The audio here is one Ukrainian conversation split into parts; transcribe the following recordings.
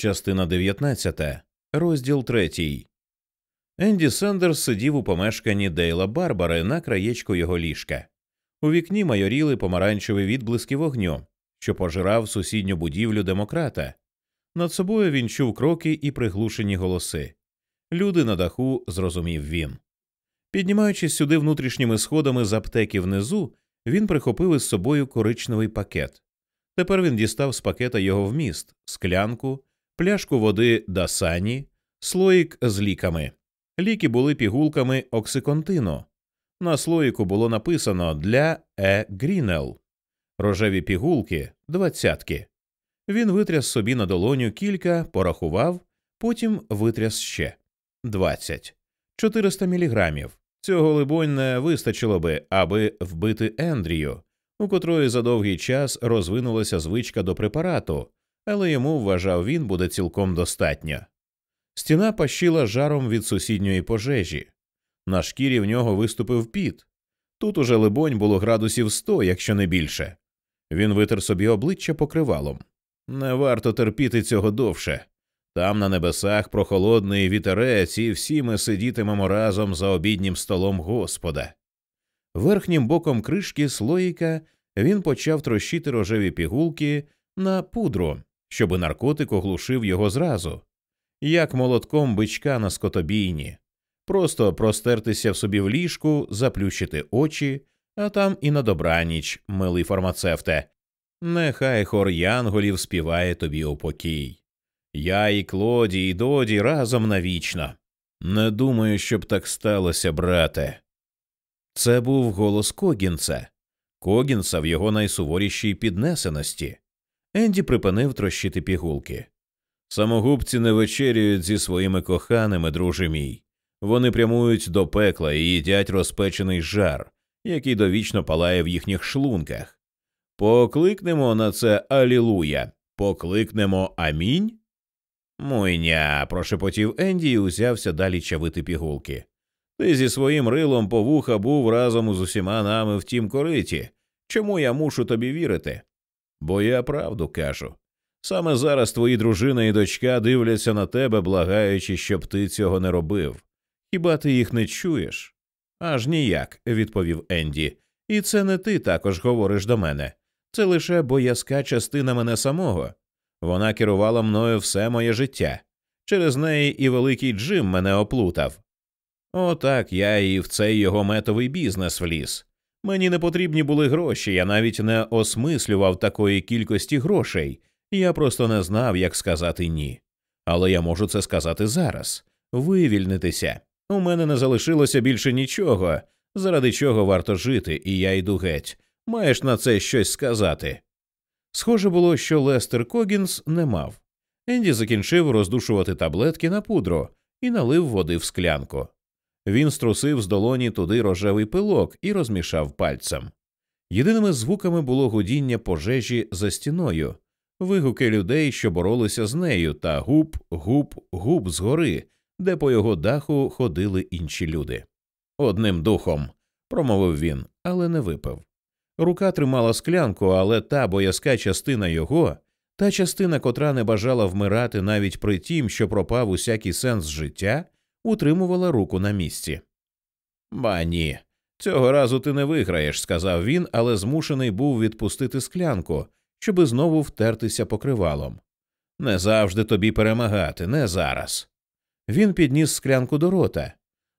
Частина 19. Розділ 3. Енді Сендерс сидів у помешканні Дейла Барбари на краєчку його ліжка. У вікні майоріли помаранчеві відблиски вогню, що пожирав сусідню будівлю демократа. Над собою він чув кроки і приглушені голоси. Люди на даху, зрозумів він. Піднімаючись сюди внутрішніми сходами з аптеки внизу, він прихопив із собою коричневий пакет. Тепер він дістав з пакета його вміст, склянку, пляшку води Дасані, слоїк з ліками. Ліки були пігулками оксиконтину. На слоїку було написано для Е. Грінел. Рожеві пігулки двадцятки. Він витряс собі на долоню кілька, порахував, потім витряс ще двадцять. Чотириста міліграмів. Цього, либонь, не вистачило би, аби вбити Ендрію, у котрої за довгий час розвинулася звичка до препарату, але йому, вважав він, буде цілком достатньо. Стіна пащила жаром від сусідньої пожежі. На шкірі в нього виступив піт. Тут уже, либонь, було градусів сто, якщо не більше. Він витер собі обличчя покривалом. Не варто терпіти цього довше. Там на небесах прохолодний вітерець, і всі ми сидітимемо разом за обіднім столом Господа. Верхнім боком кришки слоїка він почав трощити рожеві пігулки на пудру, щоби наркотик оглушив його зразу, як молотком бичка на скотобійні, просто простертися в собі в ліжку, заплющити очі, а там і на добраніч, милий фармацевте. Нехай хор янголів співає тобі у покій. Я і Клоді, і Доді разом навічно. Не думаю, щоб так сталося, брате. Це був голос Когінса, Когінса в його найсуворішій піднесеності. Енді припинив трощити пігулки. Самогубці не вечерюють зі своїми коханими, друже мій. Вони прямують до пекла і їдять розпечений жар, який довічно палає в їхніх шлунках. Покликнемо на це Алілуя, покликнемо амінь. Мойня, прошепотів Енді і узявся далі чавити пігулки. Ти зі своїм рилом по вуха був разом з усіма нами в тім кориті. Чому я мушу тобі вірити? Бо я правду кажу. Саме зараз твої дружина і дочка дивляться на тебе, благаючи, щоб ти цього не робив. Хіба ти їх не чуєш? Аж ніяк, відповів Енді. І це не ти також говориш до мене. Це лише боязка частина мене самого. Вона керувала мною все моє життя. Через неї і великий Джим мене оплутав. Отак я і в цей його метовий бізнес вліз. Мені не потрібні були гроші, я навіть не осмислював такої кількості грошей, я просто не знав, як сказати ні. Але я можу це сказати зараз вивільнитися. У мене не залишилося більше нічого, заради чого варто жити, і я йду геть. Маєш на це щось сказати. Схоже було, що Лестер Когінс не мав. Енді закінчив роздушувати таблетки на пудру і налив води в склянку. Він струсив з долоні туди рожевий пилок і розмішав пальцем. Єдиними звуками було гудіння пожежі за стіною, вигуки людей, що боролися з нею, та гуп, гуп, гуп згори, де по його даху ходили інші люди. Одним духом, промовив він, але не випив. Рука тримала склянку, але та боязка частина його, та частина, котра не бажала вмирати навіть при тім, що пропав усякий сенс життя, утримувала руку на місці. Ба ні, цього разу ти не виграєш, сказав він, але змушений був відпустити склянку, щоби знову втертися покривалом. Не завжди тобі перемагати, не зараз. Він підніс склянку до рота.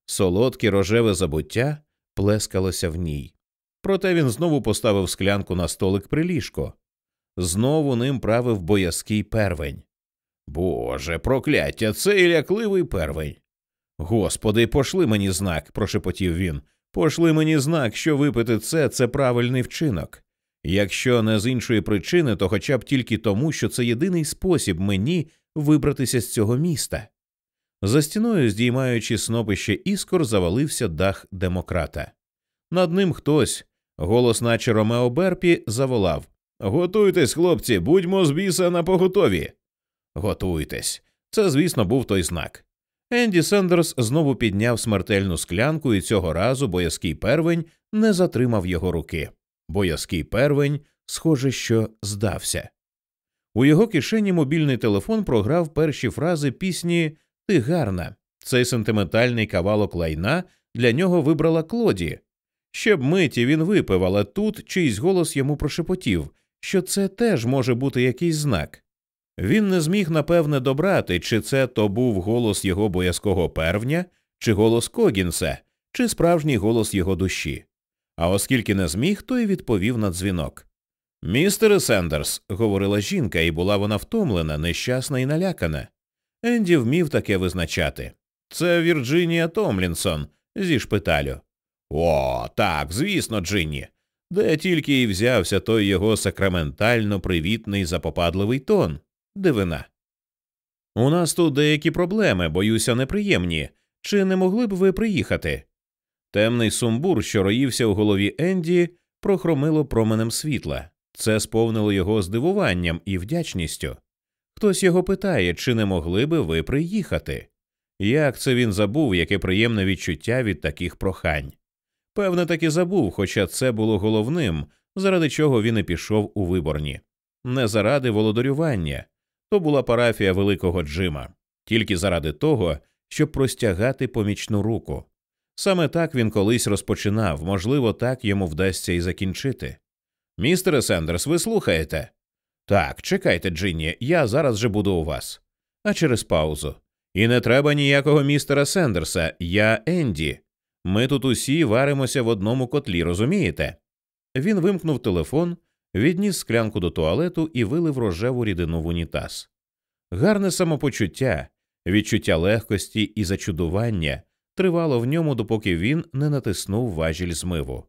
Солодке рожеве забуття плескалося в ній. Проте він знову поставив склянку на столик при ліжко. Знову ним правив боязкий первень. Боже, прокляття, цей лякливий первень. Господи, пошли мені знак, прошепотів він. Пошли мені знак, що випити це це правильний вчинок. Якщо не з іншої причини, то хоча б тільки тому, що це єдиний спосіб мені вибратися з цього міста. За стіною, здіймаючи снопище іскор, завалився дах демократа. Над ним хтось, голос, наче Ромео Берпі, заволав Готуйтесь, хлопці, будьмо з біса на поготові. Готуйтесь. Це, звісно, був той знак. Енді Сендерс знову підняв смертельну склянку, і цього разу боязкий первень не затримав його руки. Боязкий первень, схоже, що здався. У його кишені мобільний телефон програв перші фрази пісні Ти гарна. Цей сентиментальний кавалок лайна для нього вибрала Клоді. Ще б миті він випив, але тут чийсь голос йому прошепотів, що це теж може бути якийсь знак. Він не зміг напевне добрати, чи це то був голос його боязкого первня, чи голос Когінса, чи справжній голос його душі. А оскільки не зміг, то й відповів на дзвінок. Містере Сендерс, говорила жінка, і була вона втомлена, нещасна і налякана. Енді вмів таке визначати. Це Вірджинія Томлінсон зі шпиталю. О, так, звісно, Джинні. Де тільки й взявся той його сакраментально привітний запопадливий тон. Дивина. У нас тут деякі проблеми, боюся, неприємні. Чи не могли б ви приїхати? Темний сумбур, що роївся у голові Енді, прохромило променем світла. Це сповнило його здивуванням і вдячністю. Хтось його питає, чи не могли би ви приїхати? Як це він забув, яке приємне відчуття від таких прохань? Певне, таки забув, хоча це було головним, заради чого він і пішов у виборні. Не заради володарювання то була парафія великого Джима, тільки заради того, щоб простягати помічну руку. Саме так він колись розпочинав, можливо, так йому вдасться і закінчити. Містере Сендерс, ви слухаєте? Так, чекайте, Джинні, я зараз же буду у вас. А, через паузу. І не треба ніякого містера Сендерса, я Енді. Ми тут усі варимося в одному котлі, розумієте? Він вимкнув телефон, відніс склянку до туалету і вилив рожеву рідину в унітаз. Гарне самопочуття, відчуття легкості і зачудування тривало в ньому, допоки він не натиснув важіль змиву.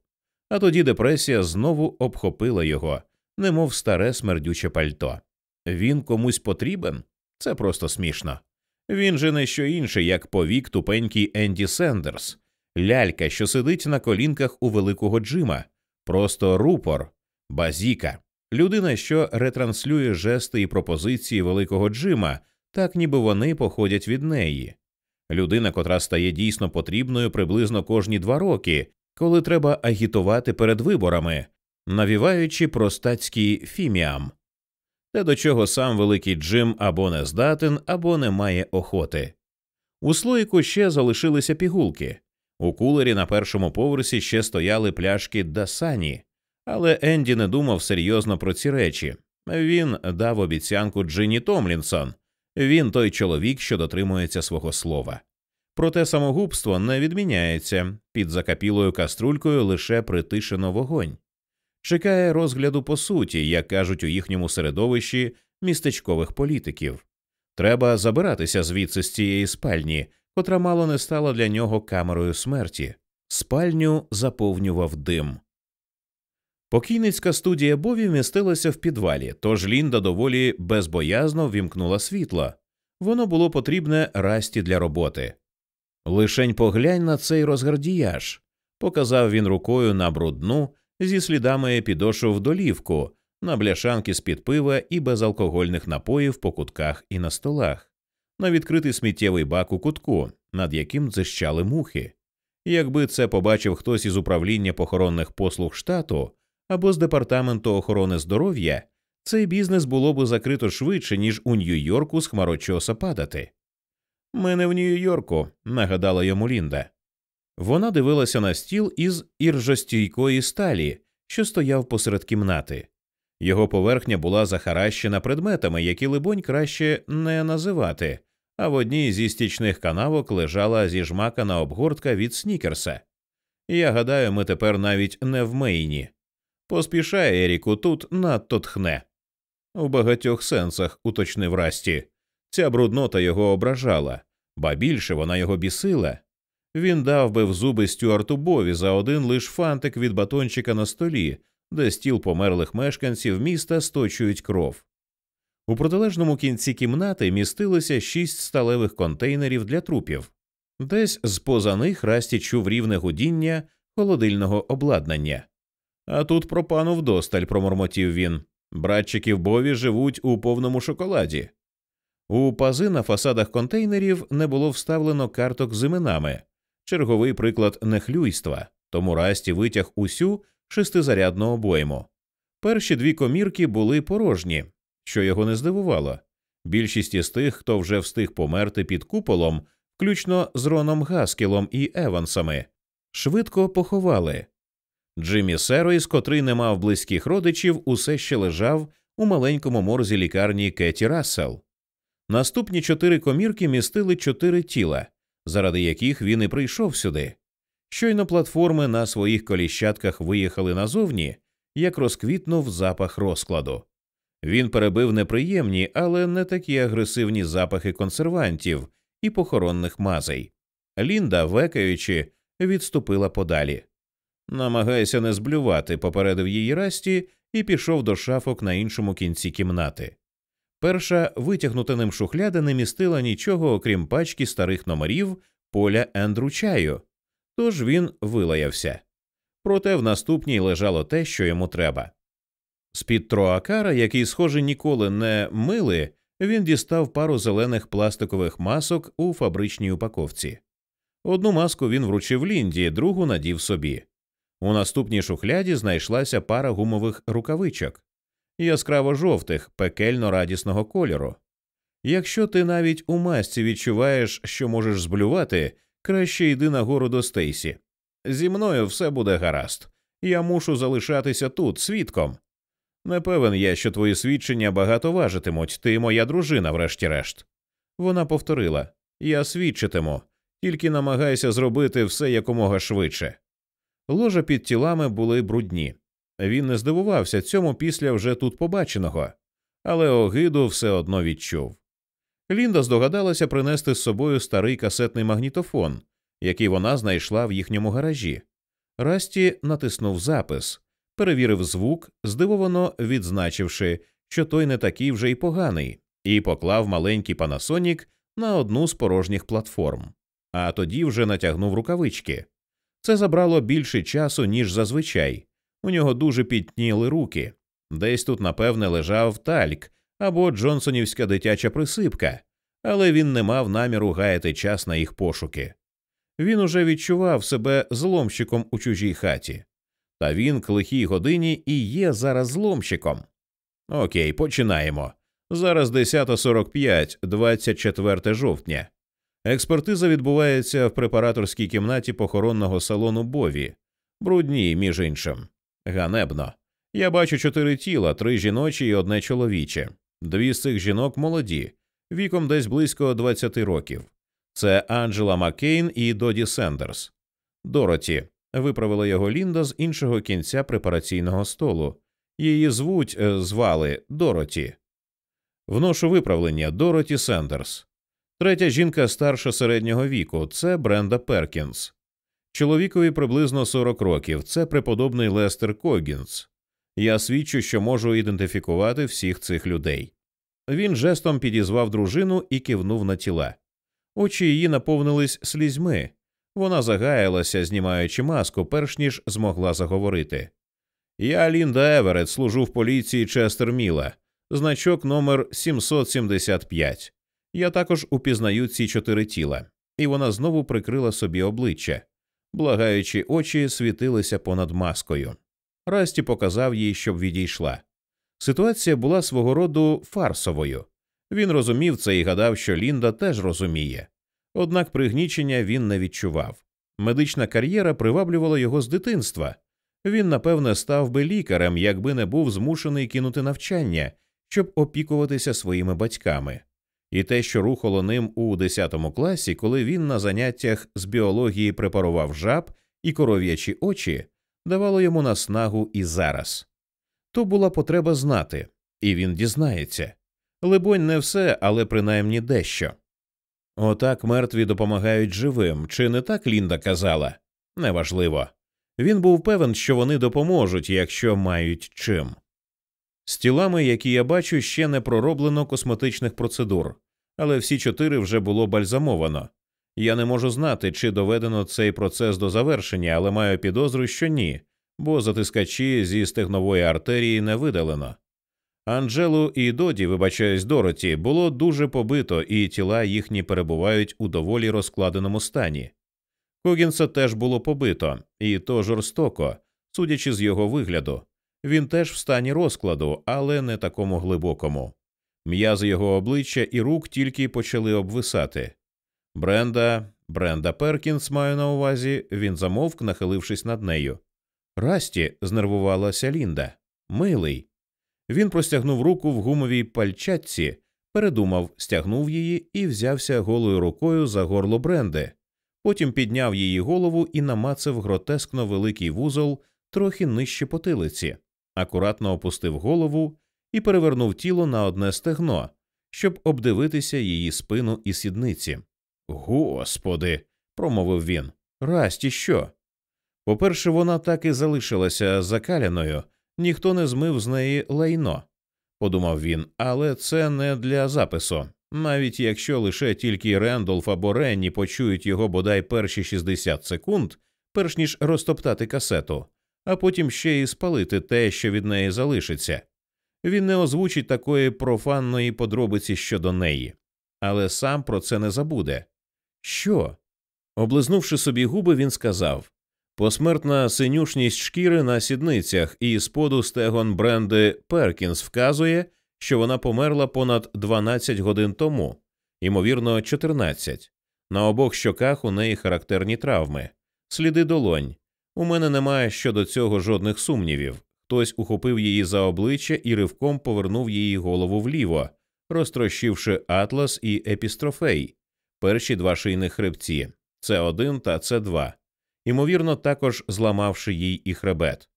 А тоді депресія знову обхопила його, немов старе смердюче пальто. Він комусь потрібен? Це просто смішно. Він же не що інше, як повік тупенький Енді Сендерс, лялька, що сидить на колінках у великого Джима, просто рупор, базіка, людина, що ретранслює жести і пропозиції великого Джима, так ніби вони походять від неї. Людина, котра стає дійсно потрібною приблизно кожні два роки, коли треба агітувати перед виборами, навіваючи простацький фіміам, те, до чого сам великий Джим або не здатен, або не має охоти. У слоїку ще залишилися пігулки. У кулері на першому поверсі ще стояли пляшки Дасані, але Енді не думав серйозно про ці речі. Він дав обіцянку Джинні Томлінсон. Він той чоловік, що дотримується свого слова. Проте самогубство не відміняється під закапілою каструлькою лише притишено вогонь. Чекає розгляду по суті, як кажуть у їхньому середовищі містечкових політиків. Треба забиратися звідси з цієї спальні, котра мало не стала для нього камерою смерті. Спальню заповнював дим. Покійницька студія Бові вмістилася в підвалі, тож Лінда доволі безбоязно ввімкнула світло. Воно було потрібне расті для роботи. Лишень поглянь на цей розгардіяж, показав він рукою на брудну зі слідами підошов долівку, на бляшанки з під пива і безалкогольних напоїв по кутках і на столах, на відкритий сміттєвий бак у кутку, над яким дзищали мухи. Якби це побачив хтось із управління похоронних послуг штату або з департаменту охорони здоров'я, цей бізнес було б закрито швидше, ніж у Нью-Йорку з хмарочоса падати. Ми не в Нью-Йорку, нагадала йому Лінда. Вона дивилася на стіл із іржостійкої сталі, що стояв посеред кімнати. Його поверхня була захаращена предметами, які, либонь, краще не називати, а в одній зі стічних канавок лежала зіжмакана обгортка від снікерса. Я гадаю, ми тепер навіть не в Мейні. Поспішає Еріку тут надто тхне. У багатьох сенсах, уточнив Расті. Ця бруднота його ображала, ба більше вона його бісила. Він дав би в зуби Стюарту Бові за один лиш фантик від батончика на столі, де стіл померлих мешканців міста сточують кров. У протилежному кінці кімнати містилося шість сталевих контейнерів для трупів, десь з поза них Расті чув рівне гудіння холодильного обладнання. А тут пропану вдосталь, промормотів він. Братчики в Бові живуть у повному шоколаді. У пази на фасадах контейнерів не було вставлено карток з іменами, черговий приклад нехлюйства, тому Расті витяг усю шестизарядну обойму. Перші дві комірки були порожні, що його не здивувало. Більшість із тих, хто вже встиг померти під куполом, включно з Роном Гаскілом і Евансами, швидко поховали. Джиммі Серойс, котрий не мав близьких родичів, усе ще лежав у маленькому морзі лікарні Кеті Рассел. Наступні чотири комірки містили чотири тіла, заради яких він і прийшов сюди. Щойно платформи на своїх коліщатках виїхали назовні, як розквітнув запах розкладу. Він перебив неприємні, але не такі агресивні запахи консервантів і похоронних мазей. Лінда, векаючи, відступила подалі. Намагайся не зблювати, попередив її Расті і пішов до шафок на іншому кінці кімнати. Перша витягнута ним шухляда не містила нічого, окрім пачки старих номерів поля Ендру чаю, тож він вилаявся. Проте в наступній лежало те, що йому треба. З під троакара, який, схоже, ніколи не мили, він дістав пару зелених пластикових масок у фабричній упаковці. Одну маску він вручив Лінді, другу надів собі. У наступній шухляді знайшлася пара гумових рукавичок, яскраво жовтих, пекельно радісного кольору. Якщо ти навіть у масці відчуваєш, що можеш зблювати, краще йди нагору до Стейсі. Зі мною все буде гаразд. Я мушу залишатися тут, свідком. Не певен я, що твої свідчення багато важитимуть, ти моя дружина, врешті-решт. Вона повторила Я свідчитиму, тільки намагайся зробити все якомога швидше. Ложа під тілами були брудні. Він не здивувався цьому після вже тут побаченого, але огиду все одно відчув. Лінда здогадалася принести з собою старий касетний магнітофон, який вона знайшла в їхньому гаражі. Расті натиснув запис, перевірив звук, здивовано відзначивши, що той не такий вже й поганий, і поклав маленький панасонік на одну з порожніх платформ, а тоді вже натягнув рукавички. Це забрало більше часу, ніж зазвичай. У нього дуже підтніли руки. Десь тут, напевне, лежав тальк або Джонсонівська дитяча присипка, але він не мав наміру гаяти час на їх пошуки. Він уже відчував себе зломщиком у чужій хаті, та він к лихій годині і є зараз зломщиком. Окей, починаємо. Зараз 10.45, 24 жовтня. Експертиза відбувається в препараторській кімнаті похоронного салону Бові, брудній, між іншим. Ганебно. Я бачу чотири тіла, три жіночі і одне чоловіче. Дві з цих жінок молоді, віком десь близько 20 років. Це Анджела Маккейн і Доді Сендерс. Дороті. Виправила його Лінда з іншого кінця препараційного столу. Її звуть е, звали Дороті. Вношу виправлення Дороті Сендерс. Третя жінка старша середнього віку це Бренда Перкінс. Чоловікові приблизно 40 років. Це преподобний Лестер Когінс. Я свідчу, що можу ідентифікувати всіх цих людей. Він жестом підізвав дружину і кивнув на тіла. Очі її наповнились слізьми. Вона загаялася, знімаючи маску, перш ніж змогла заговорити. Я Лінда Еверет, служу в поліції Честер Міла, значок номер 775. Я також упізнаю ці чотири тіла, і вона знову прикрила собі обличчя, благаючи очі світилися понад маскою. Расті показав їй, щоб відійшла. Ситуація була свого роду фарсовою. Він розумів це і гадав, що Лінда теж розуміє. Однак пригнічення він не відчував. Медична кар'єра приваблювала його з дитинства. Він, напевне, став би лікарем, якби не був змушений кинути навчання, щоб опікуватися своїми батьками. І те, що рухало ним у 10 класі, коли він на заняттях з біології препарував жаб і коров'ячі очі, давало йому наснагу і зараз. То була потреба знати, і він дізнається. Либонь, не все, але принаймні дещо. Отак мертві допомагають живим, чи не так Лінда казала? Неважливо. Він був певен, що вони допоможуть, якщо мають чим. З тілами, які я бачу, ще не пророблено косметичних процедур, але всі чотири вже було бальзамовано. Я не можу знати, чи доведено цей процес до завершення, але маю підозру, що ні, бо затискачі зі стегнової артерії не видалено. Анджелу і Доді, вибачаюсь, Дороті, було дуже побито, і тіла їхні перебувають у доволі розкладеному стані. Когінса теж було побито, і то жорстоко, судячи з його вигляду. Він теж в стані розкладу, але не такому глибокому. М'язи його обличчя і рук тільки почали обвисати. Бренда, Бренда Перкінс маю на увазі, він замовк, нахилившись над нею. Расті, знервувалася Лінда. Милий. Він простягнув руку в гумовій пальчатці, передумав, стягнув її і взявся голою рукою за горло Бренди. Потім підняв її голову і намацав гротескно великий вузол трохи нижче потилиці, акуратно опустив голову і перевернув тіло на одне стегно, щоб обдивитися її спину і сідниці. Господи, промовив він. Расті що? По перше, вона так і залишилася закаляною, ніхто не змив з неї лайно, подумав він, але це не для запису. Навіть якщо лише тільки Рендолф або Ренні почують його бодай перші 60 секунд, перш ніж розтоптати касету, а потім ще й спалити те, що від неї залишиться. Він не озвучить такої профанної подробиці щодо неї, але сам про це не забуде. Що? Облизнувши собі губи, він сказав посмертна синюшність шкіри на сідницях і споду стегон бренди Перкінс вказує, що вона померла понад 12 годин тому, ймовірно, 14. На обох щоках у неї характерні травми, сліди долонь. У мене немає щодо цього жодних сумнівів. Хтось ухопив її за обличчя і ривком повернув її голову вліво, розтрощивши атлас і епістрофей, перші два шийних хребці це 1 та це 2 ймовірно, також зламавши їй і хребет.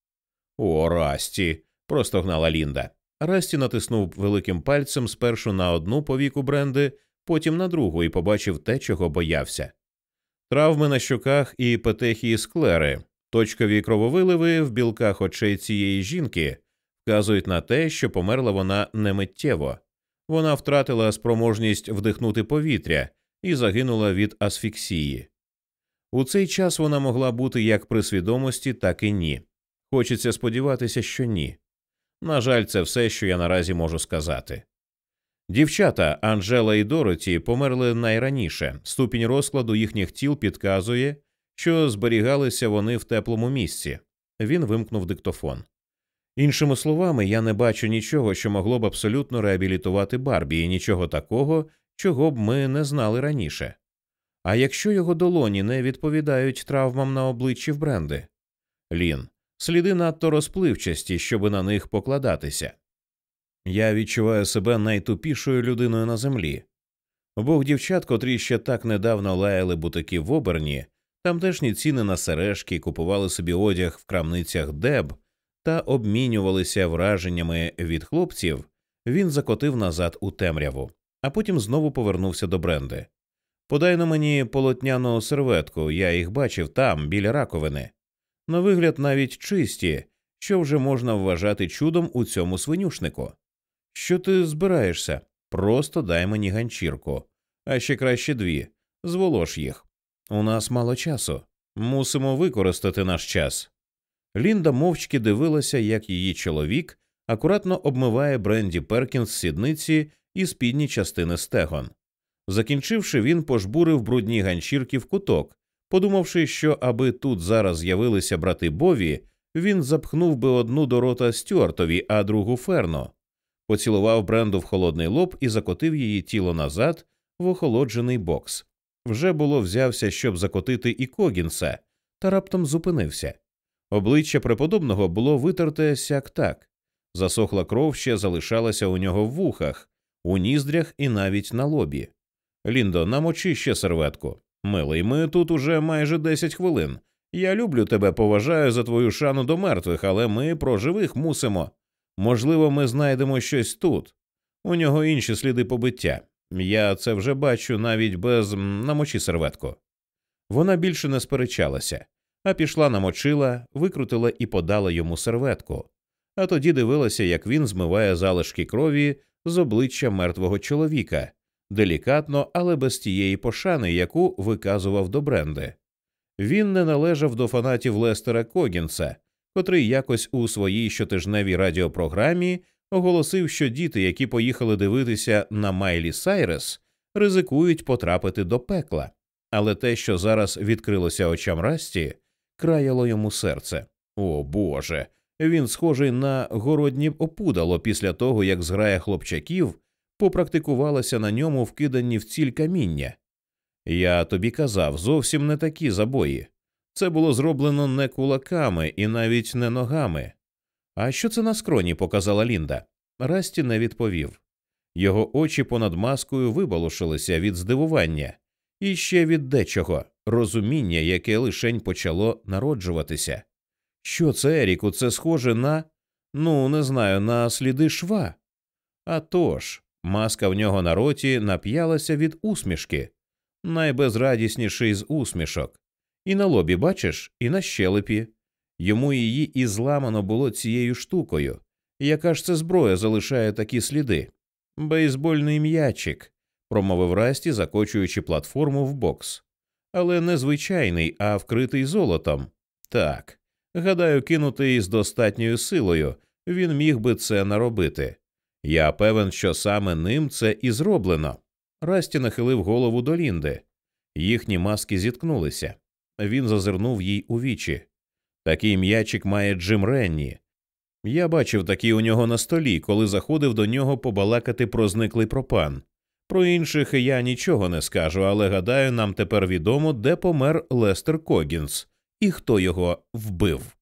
О, Расті. простогнала Лінда. Расті натиснув великим пальцем спершу на одну повіку бренди, потім на другу і побачив те, чого боявся. Травми на щоках і петехії склери, точкові крововиливи в білках очей цієї жінки вказують на те, що померла вона немиттєво. Вона втратила спроможність вдихнути повітря і загинула від асфіксії. У цей час вона могла бути як при свідомості, так і ні. Хочеться сподіватися, що ні. На жаль, це все, що я наразі можу сказати. Дівчата Анжела і Дороті померли найраніше. Ступінь розкладу їхніх тіл підказує, що зберігалися вони в теплому місці. Він вимкнув диктофон. Іншими словами, я не бачу нічого, що могло б абсолютно реабілітувати Барбі, і нічого такого, чого б ми не знали раніше. А якщо його долоні не відповідають травмам на обличчі в бренди? Лін, сліди надто розпливчасті, щоби на них покладатися. Я відчуваю себе найтупішою людиною на землі. Обох дівчат, котрі ще так недавно лаяли бутики в оберні, тамтешні ціни на сережки, купували собі одяг в крамницях деб та обмінювалися враженнями від хлопців, він закотив назад у темряву, а потім знову повернувся до бренди. Подай на мені полотняну серветку, я їх бачив там, біля раковини. На вигляд навіть чисті, що вже можна вважати чудом у цьому свинюшнику. Що ти збираєшся? Просто дай мені ганчірку, а ще краще дві. Зволош їх. У нас мало часу. Мусимо використати наш час. Лінда мовчки дивилася, як її чоловік акуратно обмиває Бренді Перкінс сідниці і спідні частини стегон. Закінчивши, він пожбурив брудні ганчірки в куток, подумавши, що аби тут зараз з'явилися брати Бові, він запхнув би одну до рота Стюартові, а другу ферно. Поцілував Бренду в холодний лоб і закотив її тіло назад в охолоджений бокс. Вже було взявся, щоб закотити і Когінса, та раптом зупинився. Обличчя преподобного було витерте сяк так. Засохла кров ще залишалася у нього в вухах, у ніздрях і навіть на лобі. Ліндо, намочи ще серветку. Милий, ми тут уже майже десять хвилин. Я люблю тебе, поважаю за твою шану до мертвих, але ми про живих мусимо. Можливо, ми знайдемо щось тут. У нього інші сліди побиття. Я це вже бачу навіть без намочи серветку. Вона більше не сперечалася, а пішла намочила, викрутила і подала йому серветку, а тоді дивилася, як він змиває залишки крові з обличчя мертвого чоловіка, делікатно, але без тієї пошани, яку виказував до бренди. Він не належав до фанатів Лестера Когінса, котрий якось у своїй щотижневій радіопрограмі оголосив, що діти, які поїхали дивитися на Майлі Сайрес, ризикують потрапити до пекла. Але те, що зараз відкрилося очам Расті, краяло йому серце. О Боже! Він схожий на городнє опудало після того, як зграя хлопчаків попрактикувалася на ньому вкидані в ціль каміння. Я тобі казав, зовсім не такі забої. Це було зроблено не кулаками і навіть не ногами. А що це на скроні? показала Лінда. Расті не відповів. Його очі понад маскою вибалушилися від здивування і ще від дечого розуміння, яке лишень почало народжуватися. Що це, Еріку, це схоже на ну, не знаю, на сліди шва. А тож, маска в нього на роті нап'ялася від усмішки, найбезрадісніший з усмішок. І на лобі, бачиш, і на щелепі. Йому її і зламано було цією штукою. Яка ж це зброя залишає такі сліди? Бейсбольний м'ячик, промовив Расті, закочуючи платформу в бокс. Але не звичайний, а вкритий золотом. Так, гадаю, кинутий з достатньою силою, він міг би це наробити. Я певен, що саме ним це і зроблено. Расті нахилив голову до Лінди. Їхні маски зіткнулися. Він зазирнув їй у вічі. Такий м'ячик має Джим Ренні. Я бачив такий у нього на столі, коли заходив до нього побалакати про зниклий пропан. Про інших я нічого не скажу, але гадаю, нам тепер відомо, де помер Лестер Когінс і хто його вбив.